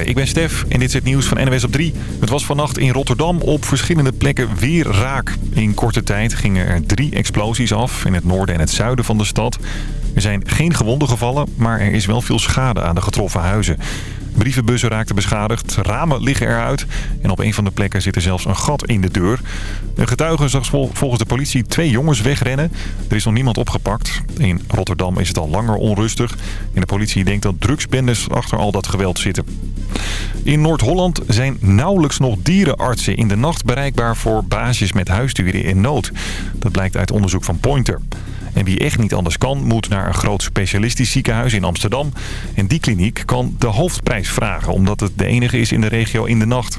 Ik ben Stef en dit is het nieuws van NWS op 3. Het was vannacht in Rotterdam op verschillende plekken weer raak. In korte tijd gingen er drie explosies af in het noorden en het zuiden van de stad. Er zijn geen gewonden gevallen, maar er is wel veel schade aan de getroffen huizen. Brievenbussen raakten beschadigd, ramen liggen eruit... en op een van de plekken zit er zelfs een gat in de deur. Een getuige zag volgens de politie twee jongens wegrennen. Er is nog niemand opgepakt. In Rotterdam is het al langer onrustig... en de politie denkt dat drugsbendes achter al dat geweld zitten. In Noord-Holland zijn nauwelijks nog dierenartsen in de nacht bereikbaar... voor baasjes met huisdieren in nood. Dat blijkt uit onderzoek van Pointer. En wie echt niet anders kan, moet naar een groot specialistisch ziekenhuis in Amsterdam. En die kliniek kan de hoofdprijs vragen, omdat het de enige is in de regio in de nacht.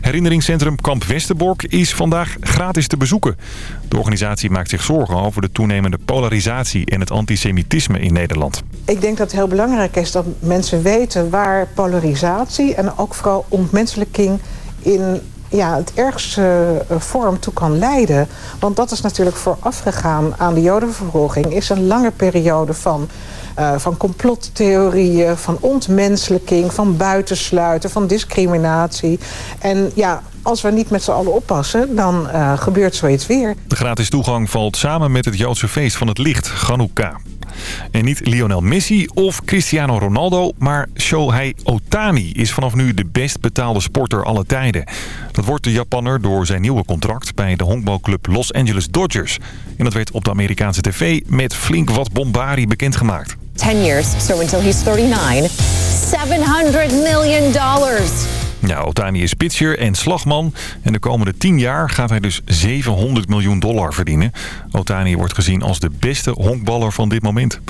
Herinneringscentrum Kamp Westerbork is vandaag gratis te bezoeken. De organisatie maakt zich zorgen over de toenemende polarisatie en het antisemitisme in Nederland. Ik denk dat het heel belangrijk is dat mensen weten waar polarisatie en ook vooral ontmenselijking in ja, het ergste eh, vorm toe kan leiden. Want dat is natuurlijk voorafgegaan aan de jodenvervolging... is een lange periode van, uh, van complottheorieën, van ontmenselijking... van buitensluiten, van discriminatie. En ja, als we niet met z'n allen oppassen, dan uh, gebeurt zoiets weer. De gratis toegang valt samen met het Joodse feest van het licht, Hanukkah. En niet Lionel Messi of Cristiano Ronaldo, maar Shohei Otani is vanaf nu de best betaalde sporter alle tijden. Dat wordt de Japanner door zijn nieuwe contract bij de honkbalclub Los Angeles Dodgers. En dat werd op de Amerikaanse tv met flink wat bombari bekendgemaakt. 10 years, so until he's 39, 700 million dollars. Ja, Otani is pitcher en slagman. En de komende 10 jaar gaat hij dus 700 miljoen dollar verdienen. Otani wordt gezien als de beste honkballer van dit moment.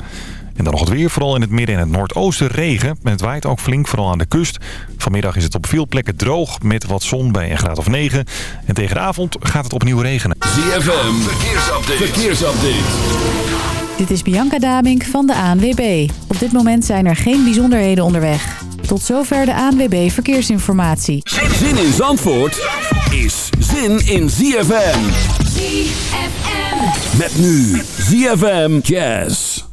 En dan nog het weer, vooral in het midden en het noordoosten regen. En het waait ook flink, vooral aan de kust. Vanmiddag is het op veel plekken droog, met wat zon bij een graad of 9. En tegen de avond gaat het opnieuw regenen. ZFM, verkeersupdate. verkeersupdate. Dit is Bianca Damink van de ANWB. Op dit moment zijn er geen bijzonderheden onderweg. Tot zover de ANWB Verkeersinformatie. Zin in Zandvoort is zin in ZFM. ZFM. Met nu ZFM Jazz.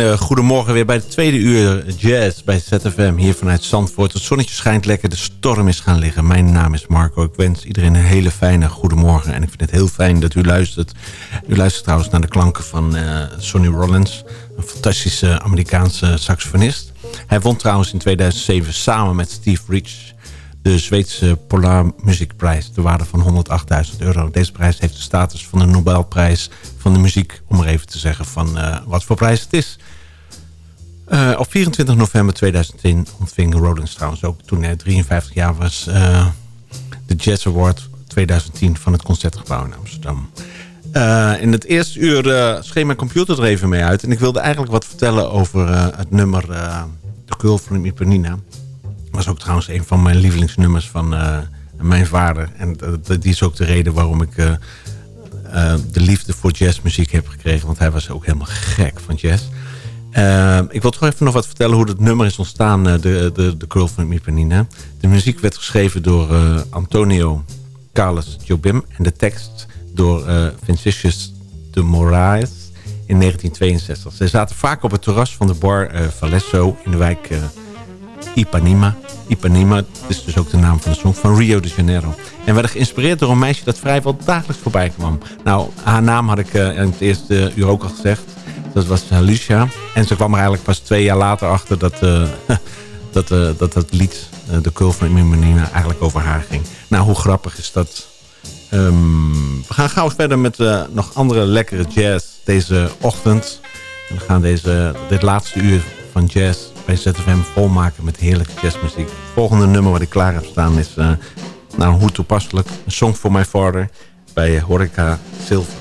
Goedemorgen weer bij de tweede uur jazz bij ZFM hier vanuit Zandvoort. Het zonnetje schijnt lekker, de storm is gaan liggen. Mijn naam is Marco. Ik wens iedereen een hele fijne goedemorgen. En ik vind het heel fijn dat u luistert. U luistert trouwens naar de klanken van uh, Sonny Rollins. Een fantastische Amerikaanse saxofonist. Hij won trouwens in 2007 samen met Steve Rich de Zweedse Polar Muziekprijs. De waarde van 108.000 euro. Deze prijs heeft de status van de Nobelprijs van de muziek. Om maar even te zeggen van uh, wat voor prijs het is. Uh, op 24 november 2010 ontving Rollins trouwens ook toen hij 53 jaar was... Uh, de Jazz Award 2010 van het Concertgebouw in Amsterdam. in het eerste uur schreef mijn computer er even mee uit. En ik wilde eigenlijk wat vertellen over het nummer De Girl van Ipanina was ook trouwens een van mijn lievelingsnummers van mijn vader. En die is ook de reden waarom ik de liefde voor jazzmuziek heb gekregen. Want hij was ook helemaal gek van jazz. Ik wil toch even nog wat vertellen hoe het nummer is ontstaan. de, de, de Girl van Ipanina. De muziek werd geschreven door Antonio Carlos Jobim. En de tekst door Vincentius de Moraes in 1962. Ze zaten vaak op het terras van de bar Valesso in de wijk Ipanema. Ipanema, is dus ook de naam van de song, van Rio de Janeiro. En werden geïnspireerd door een meisje dat vrijwel dagelijks voorbij kwam. Nou, haar naam had ik uh, in het eerste uur ook al gezegd. Dat was Alicia. En ze kwam er eigenlijk pas twee jaar later achter dat dat, uh, dat, dat lied, de Curl van Ipanema, eigenlijk over haar ging. Nou, hoe grappig is dat? Um, we gaan gauw verder met nog andere lekkere jazz deze ochtend. En we gaan deze, dit laatste uur van jazz bij ZFM volmaken met heerlijke jazzmuziek. Het volgende nummer wat ik klaar heb staan is, uh, nou hoe toepasselijk, een song for my father bij Horeca Silver.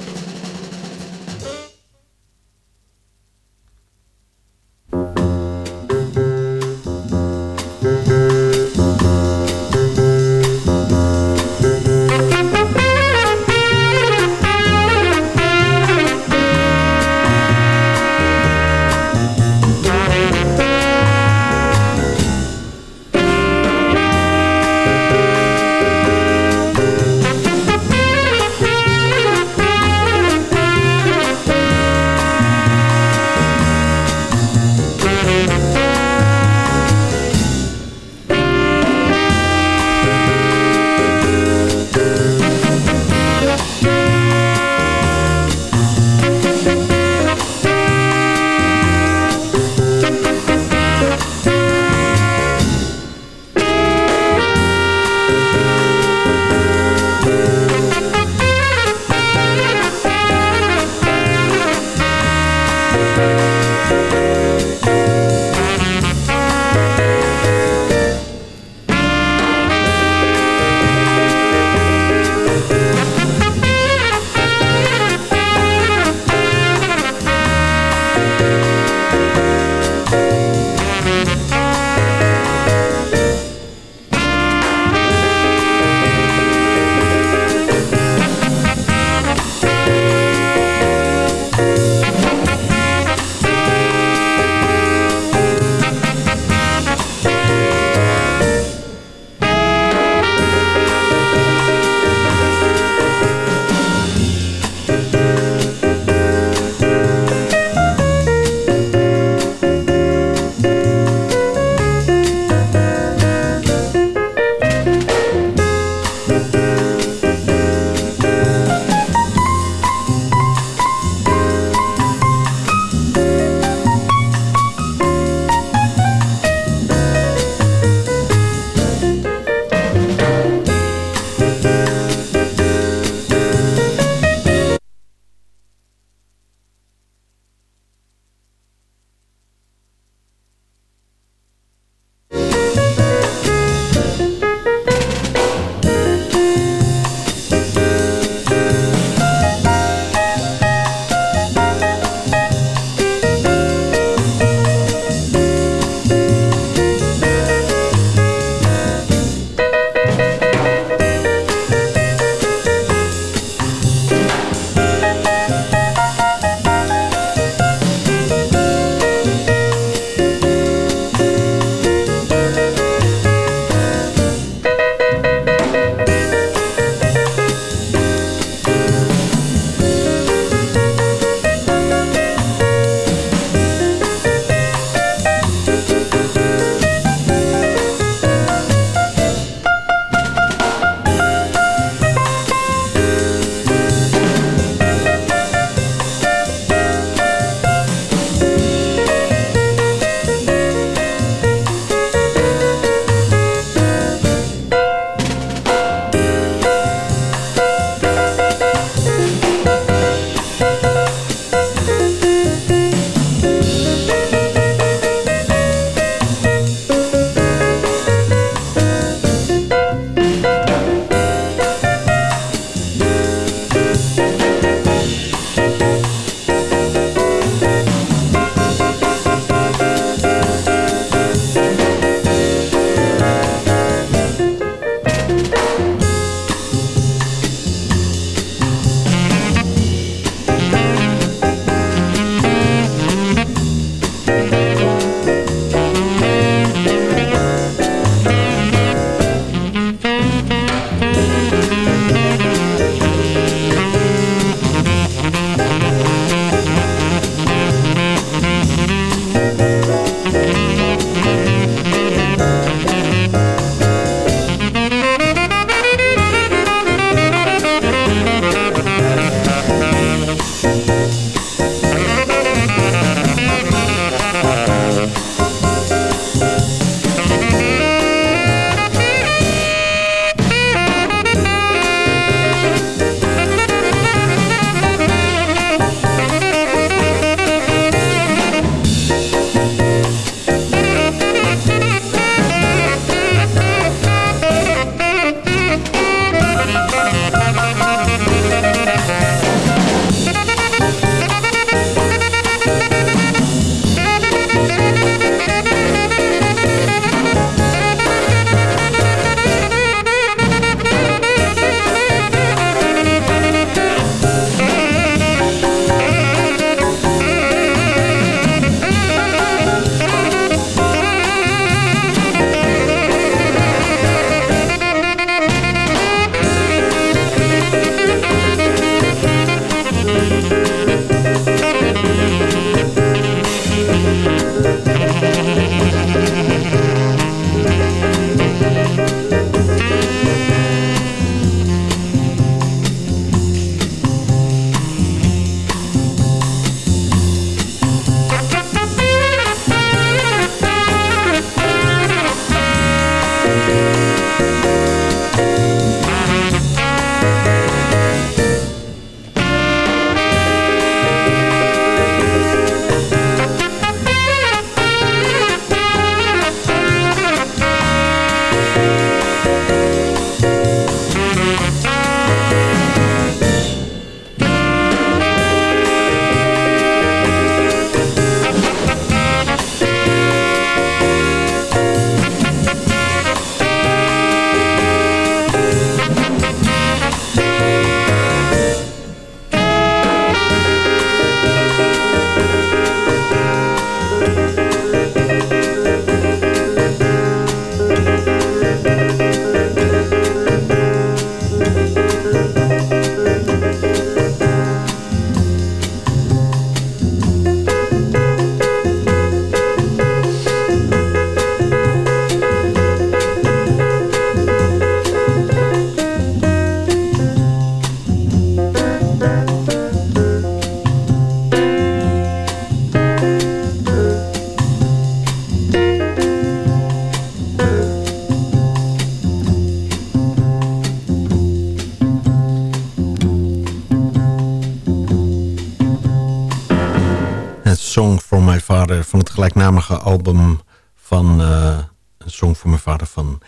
Gelijknamige album van uh, een song voor mijn vader van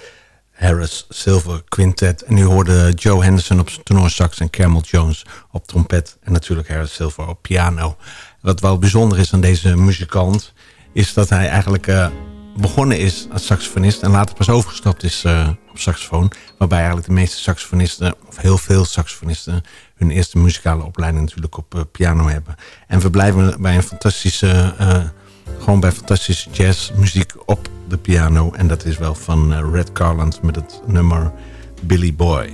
Harris Silver Quintet. En nu hoorde Joe Henderson op sax en Carmel Jones op trompet. En natuurlijk Harris Silver op piano. Wat wel bijzonder is aan deze muzikant... is dat hij eigenlijk uh, begonnen is als saxofonist... en later pas overgestapt is uh, op saxofoon. Waarbij eigenlijk de meeste saxofonisten, of heel veel saxofonisten... hun eerste muzikale opleiding natuurlijk op piano hebben. En we blijven bij een fantastische... gewoon bij fantastische jazzmuziek op de piano. En dat is wel van Red Garland met het nummer Billy Boy.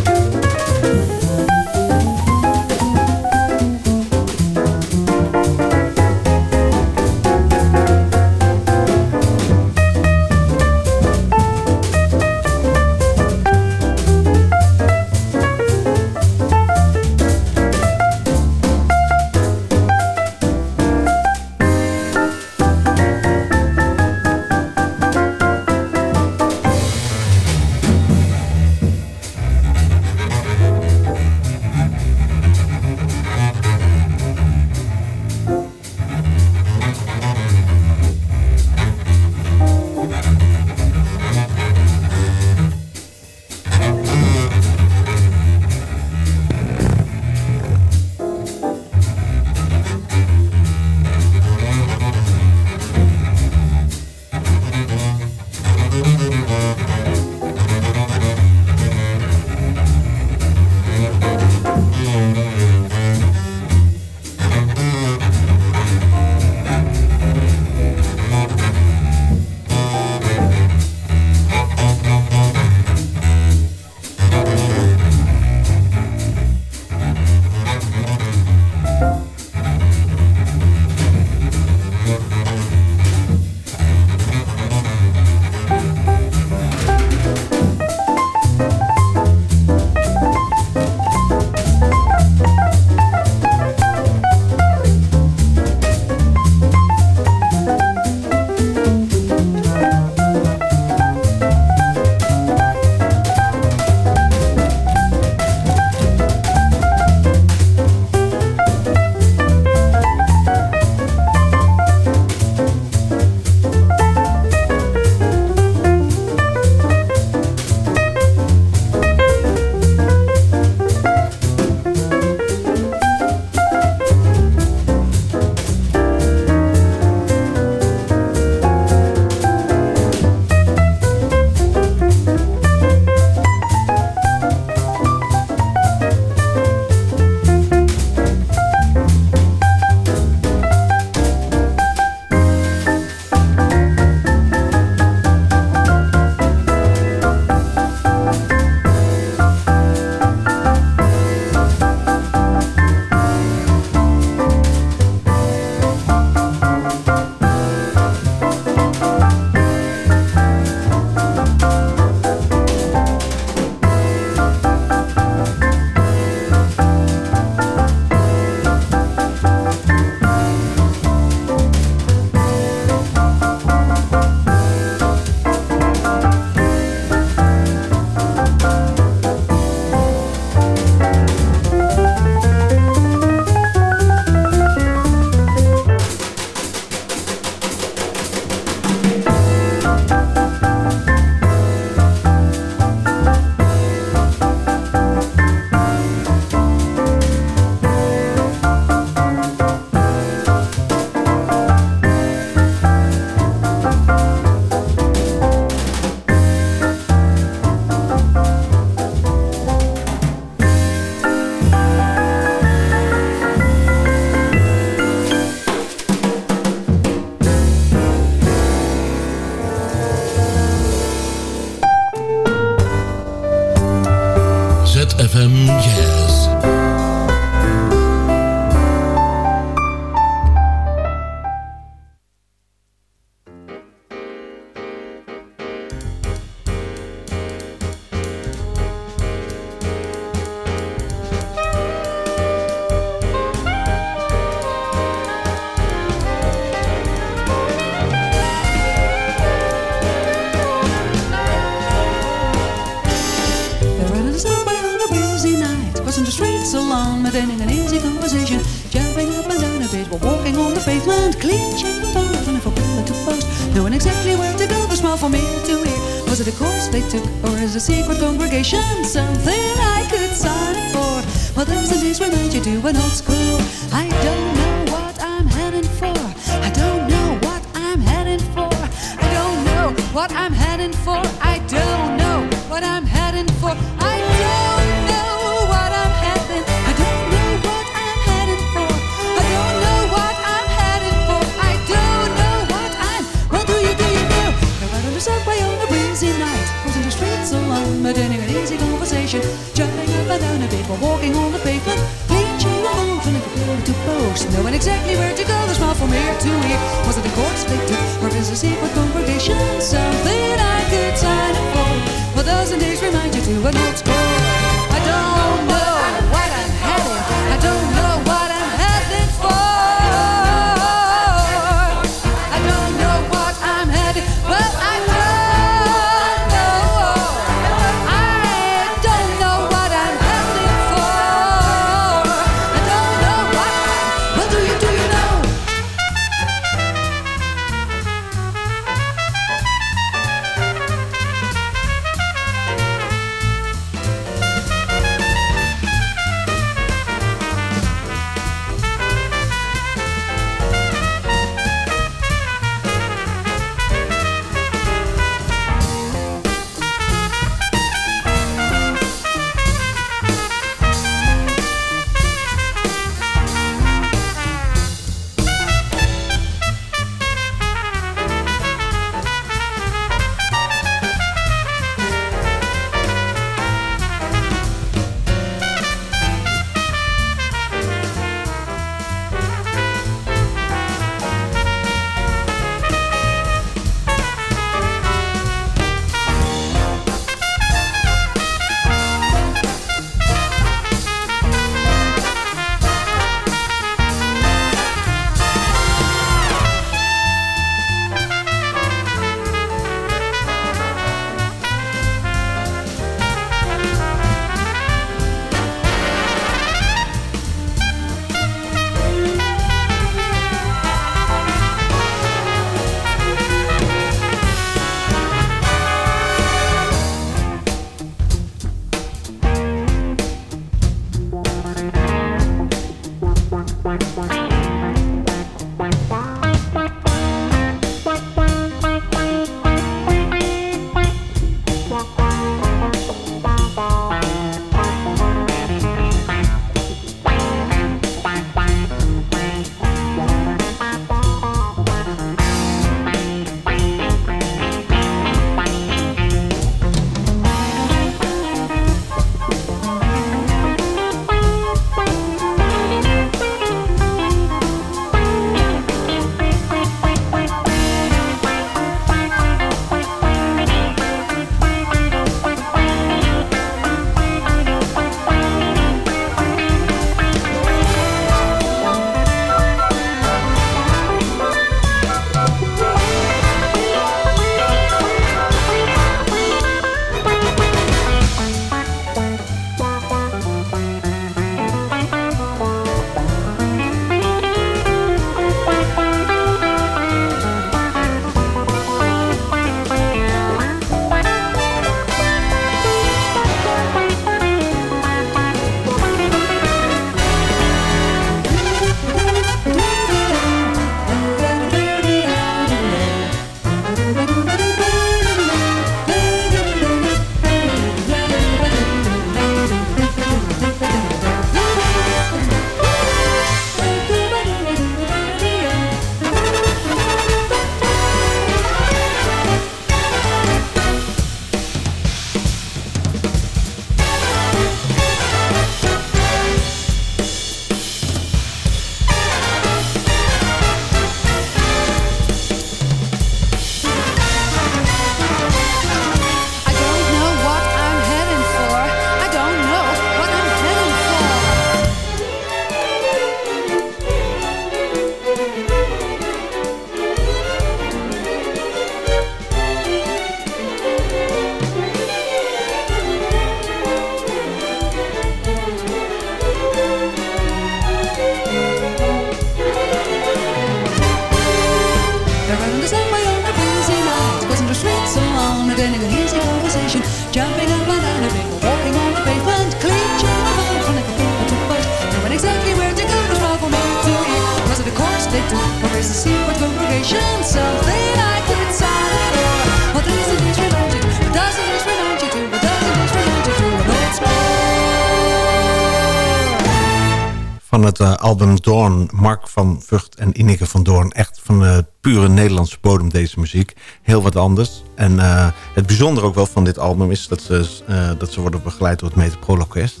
Van Vught en Ineke van Doorn. Echt van uh, pure Nederlandse bodem deze muziek. Heel wat anders. En uh, het bijzondere ook wel van dit album is dat ze, uh, dat ze worden begeleid door het Metropoolorkest.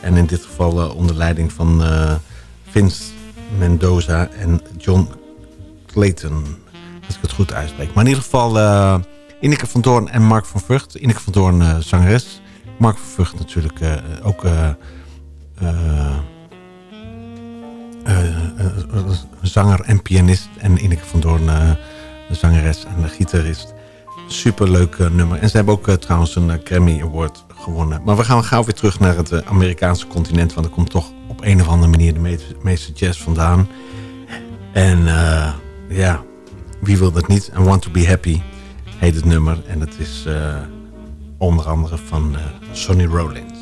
En in dit geval onder leiding van Vince Mendoza en John Clayton. Als ik het goed uitspreek. Maar in ieder geval Ineke van Doorn en Mark van Vught. Ineke van Doorn zangeres. Mark van Vught natuurlijk ook... zanger en pianist. En Ineke van Doorn, uh, zangeres en gitarist. Superleuk nummer. En ze hebben ook trouwens een Grammy Award gewonnen. Maar we gaan gauw weer terug naar het Amerikaanse continent. Want er komt toch op een of andere manier de me meeste jazz vandaan. En ja, wie wil dat niet? I Want To Be Happy heet het nummer. En het is onder andere van Sonny Rollins.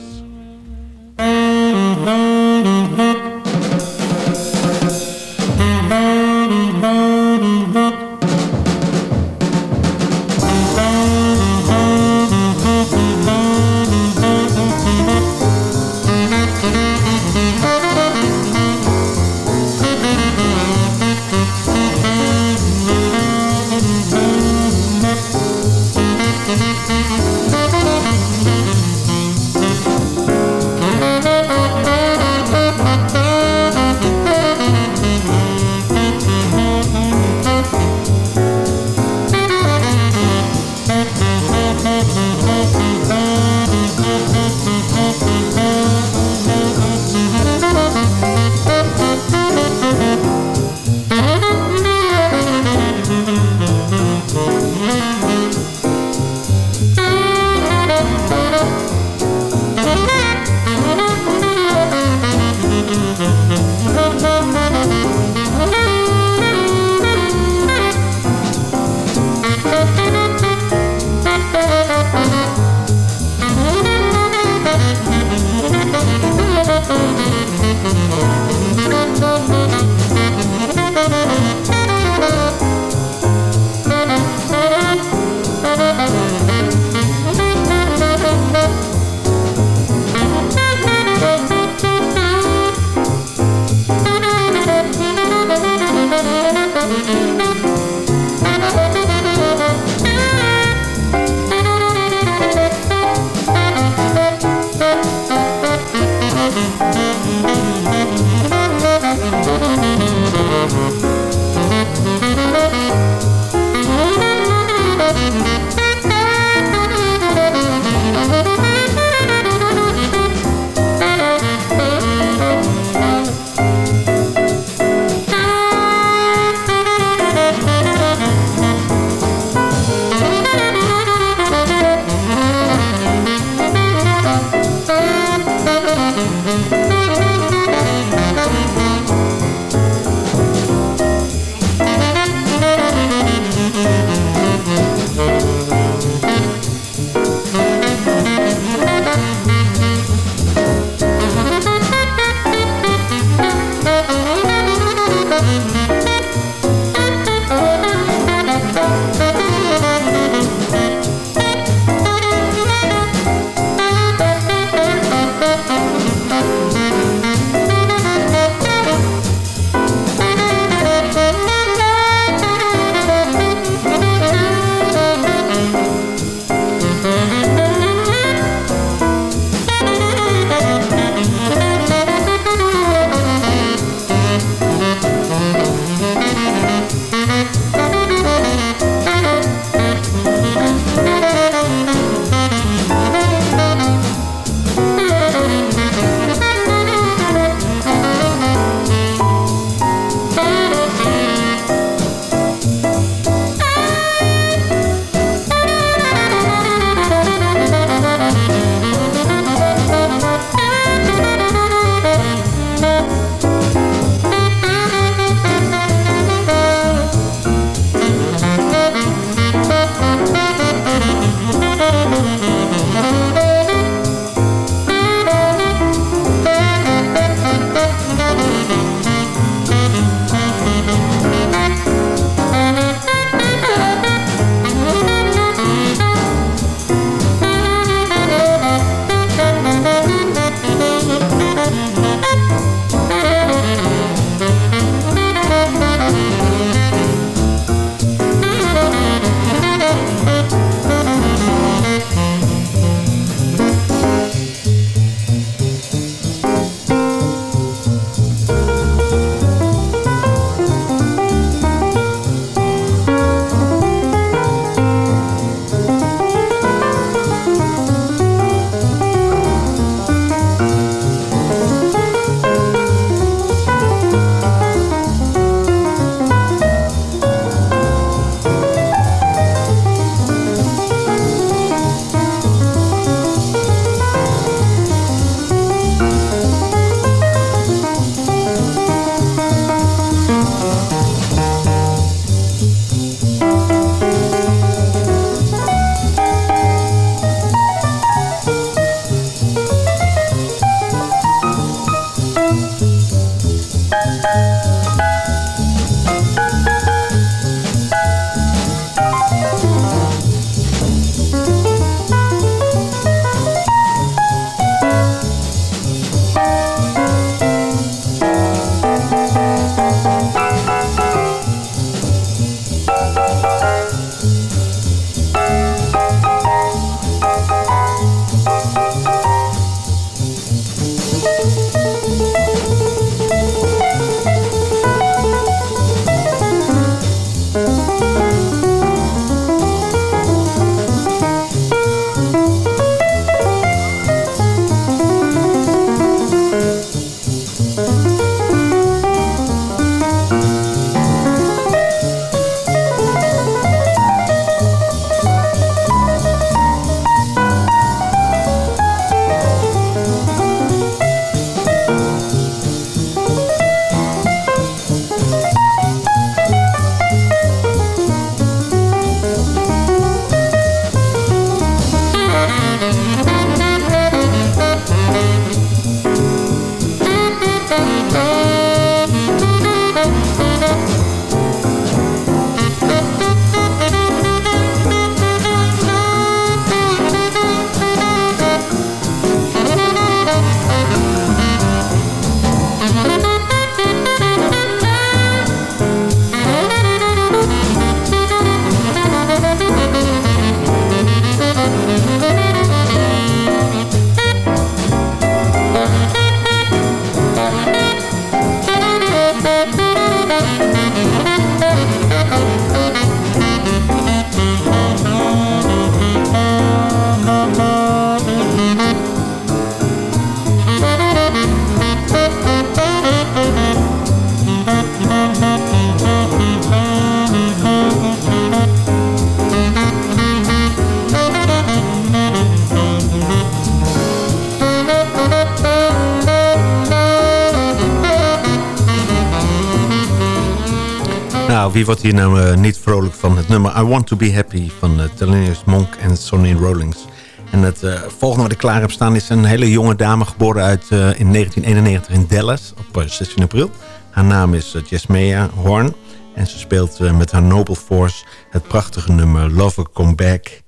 Wordt hier nou eh, niet vrolijk van het nummer I Want To Be Happy van uh, Monk en Sonny Rollins. En het eh, volgende wat ik klaar heb staan is een hele jonge dame geboren uit, in 1991 in Dallas op 16 april. Haar naam is Jasmea Horn en ze speelt met haar Noble Force het prachtige nummer Lover Come Back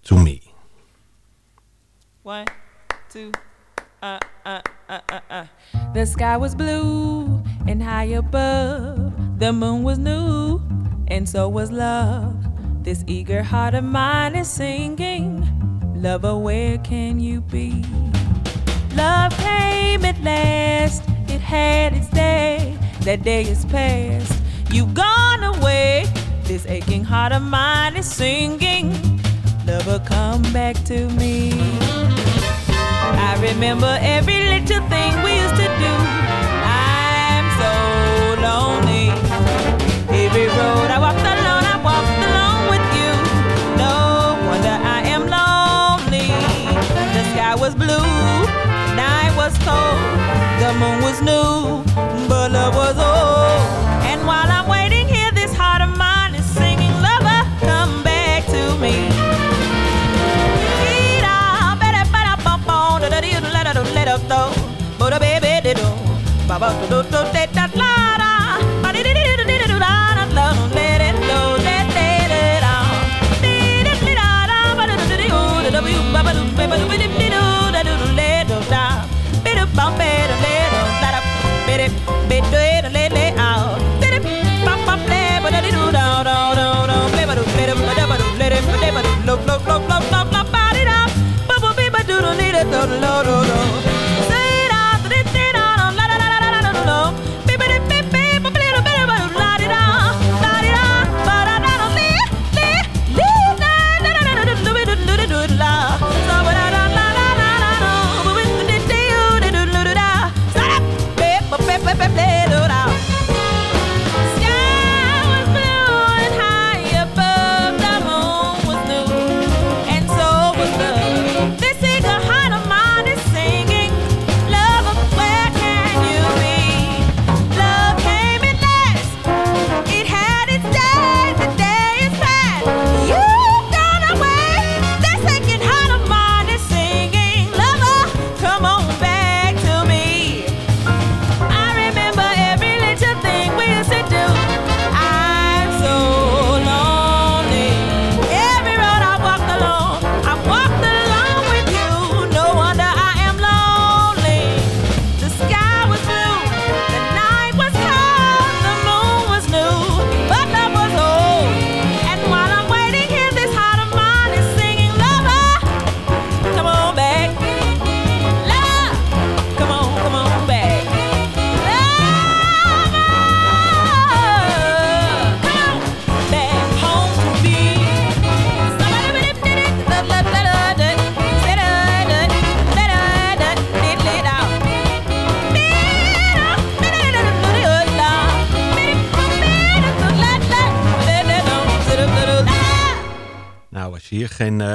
To Me. One, two, uh, uh, uh, uh, uh. The sky was blue and high above. The moon was new and so was love. This eager heart of mine is singing. Lover, where can you be? Love came at last, it had its day. That day is past, you've gone away. This aching heart of mine is singing. Lover, come back to me. I remember every little thing we used to do. I'm so lonely. Road I walked alone, I walked alone with you. No wonder I am lonely. The sky was blue, night was cold, the moon was new, but love was old. And while I'm waiting here, this heart of mine is singing, lover, come back to me. Body, da. Bubble, baby, doodle, need it, doodle, Blah blah blah, flow, body up. Bubble bee, ba doodle, need a doodle, doodle, doodle.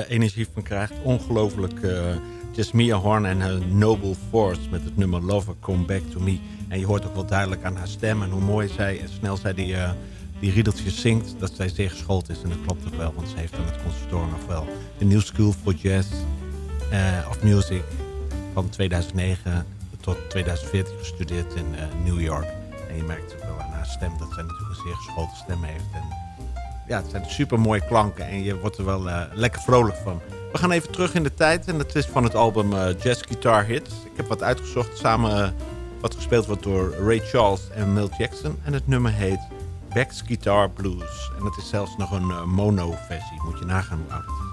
Energie van krijgt. Ongelooflijk. eh Jasmia Horn en haar Noble Force met het nummer Lover Come Back To Me. En je hoort ook wel duidelijk aan haar stem en hoe mooi zij en snel zij die, eh, die riedeltjes zingt. Dat zij zeer geschoold is en dat klopt ook wel. Want ze heeft aan het conservatorium nog wel de New School for Jazz eh, of Music van 2009 tot 2014 gestudeerd in eh, New York. En je merkt ook wel aan haar stem dat zij natuurlijk een zeer geschoten stem heeft. En ja, het zijn super mooie klanken en je wordt er wel eh, lekker vrolijk van. We gaan even terug in de tijd en dat is van het album eh, Jazz Guitar Hits. Ik heb wat uitgezocht, samen eh, wat gespeeld wordt door Ray Charles en Milt Jackson. En het nummer heet Beck's Guitar Blues. En dat is zelfs nog een mono-versie, moet je nagaan hoe oud het.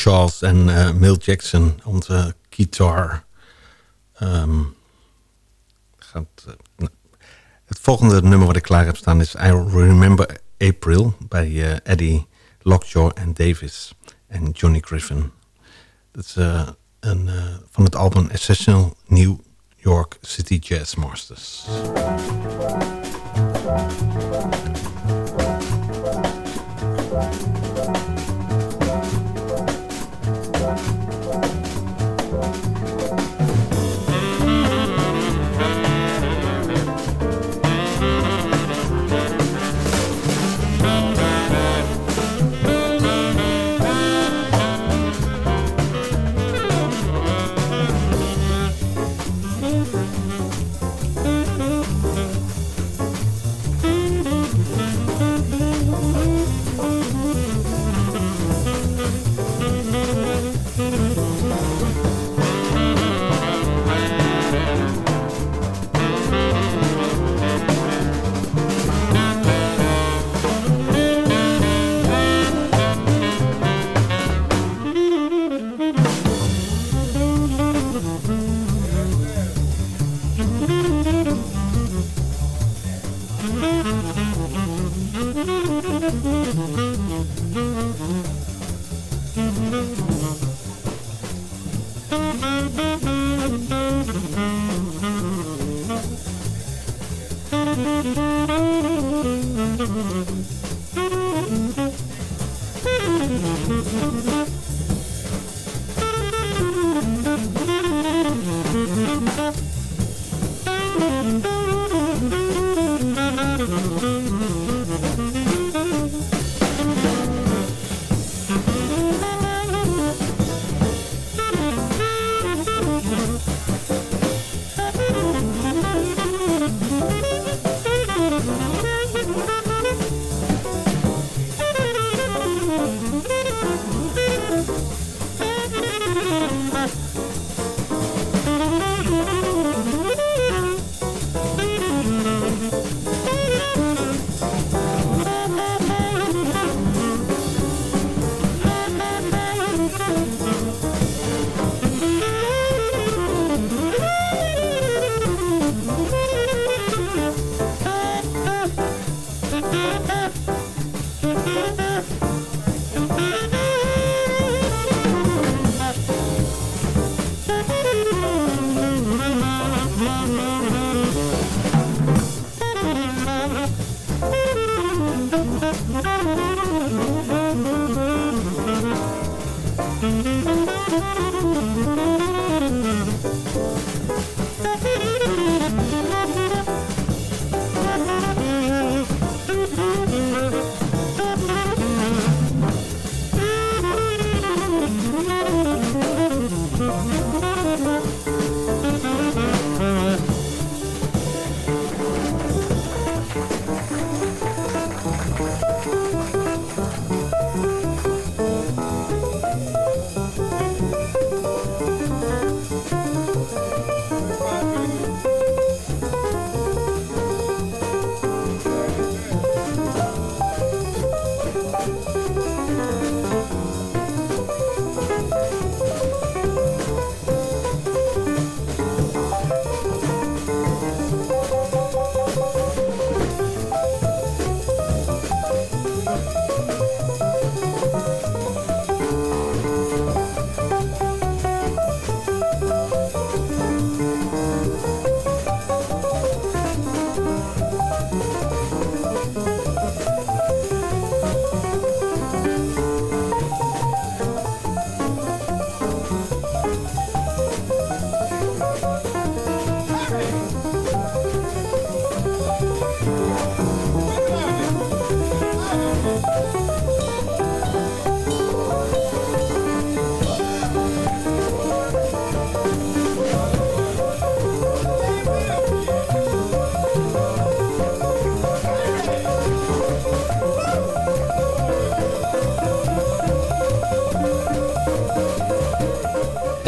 Charles en uh, Mill Jackson. Onze guitar. Um, gaat, uh, het volgende nummer wat ik klaar heb staan is I Remember April bij uh, Eddie Lockjaw en Davis en Johnny Griffin. Dat is een, van het album Essential New York City Jazz Masters.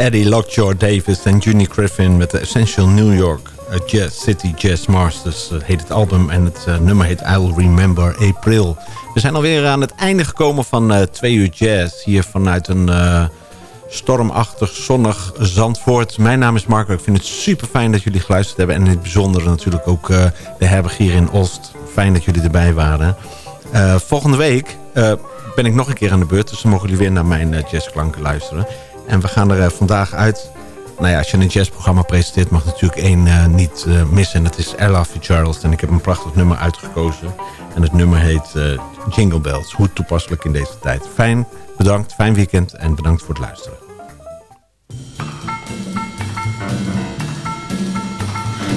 Eddie Lockjaw Davis en Juni Griffin met de Essential New York eh, Jazz City Jazz Masters eh, heet het album. En het eh, nummer heet I'll Remember April. We zijn alweer aan het einde gekomen van twee uur jazz. Hier vanuit een stormachtig, zonnig Zandvoort. Mijn naam is Marco. Ik vind het super fijn dat jullie geluisterd hebben. En in het bijzonder natuurlijk ook de herberg hier in Olst. Fijn dat jullie erbij waren. Volgende week ben ik nog een keer aan de beurt. Dus dan mogen jullie weer naar mijn jazzklanken luisteren. En we gaan er eh, vandaag uit... Nou ja, als je een jazzprogramma presenteert... mag natuurlijk één eh, niet eh, missen. En dat is Ella Fitzgerald. En ik heb een prachtig nummer uitgekozen. En het nummer heet Jingle Bells. Hoe toepasselijk in deze tijd. Fijn, bedankt. Fijn weekend. En bedankt voor het luisteren.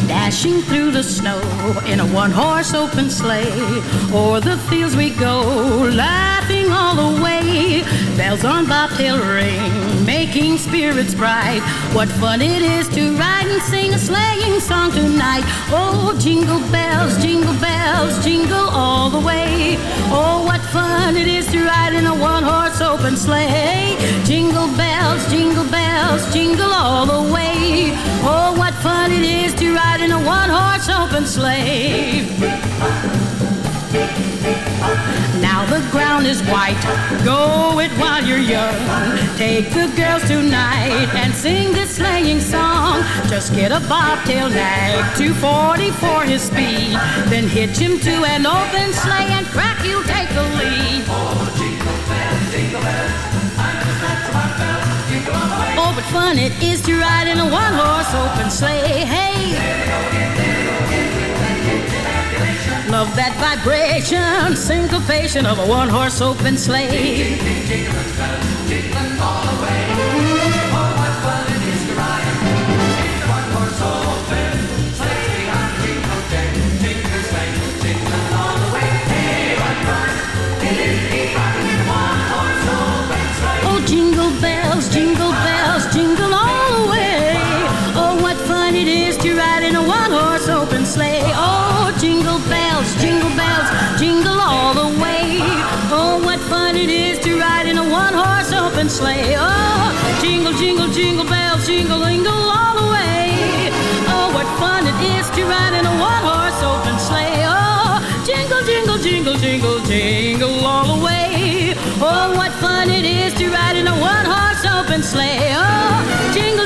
Dashing through the snow in a one horse open sleigh. O'er the fields we go, laughing all the way. Bells on bobtail ring, making spirits bright. What fun it is to ride and sing a sleighing song tonight. Oh, jingle bells, jingle bells, jingle all the way. Oh, what fun it is to ride in a one horse open sleigh. Jingle bells, jingle bells, jingle all the way. Oh, what fun it is to ride in a one horse open sleigh. Now the ground is white, go it while you're young. Take the girls tonight and sing this sleighing song. Just get a bobtail nag, 240 for his speed. Then hitch him to an open sleigh and crack, you'll take the lead. Oh, but fun it is to ride in a one horse open sleigh. Hey! Love that vibration, syncopation of a one horse open sleigh. Open sleigh. Oh, jingle, jingle, jingle bells, jingle, jingle all the way. Oh, what fun it is to ride in a one horse open sleigh. Oh, jingle, jingle, jingle, jingle, jingle all the way. Oh, what fun it is to ride in a one horse open sleigh. Oh, jingle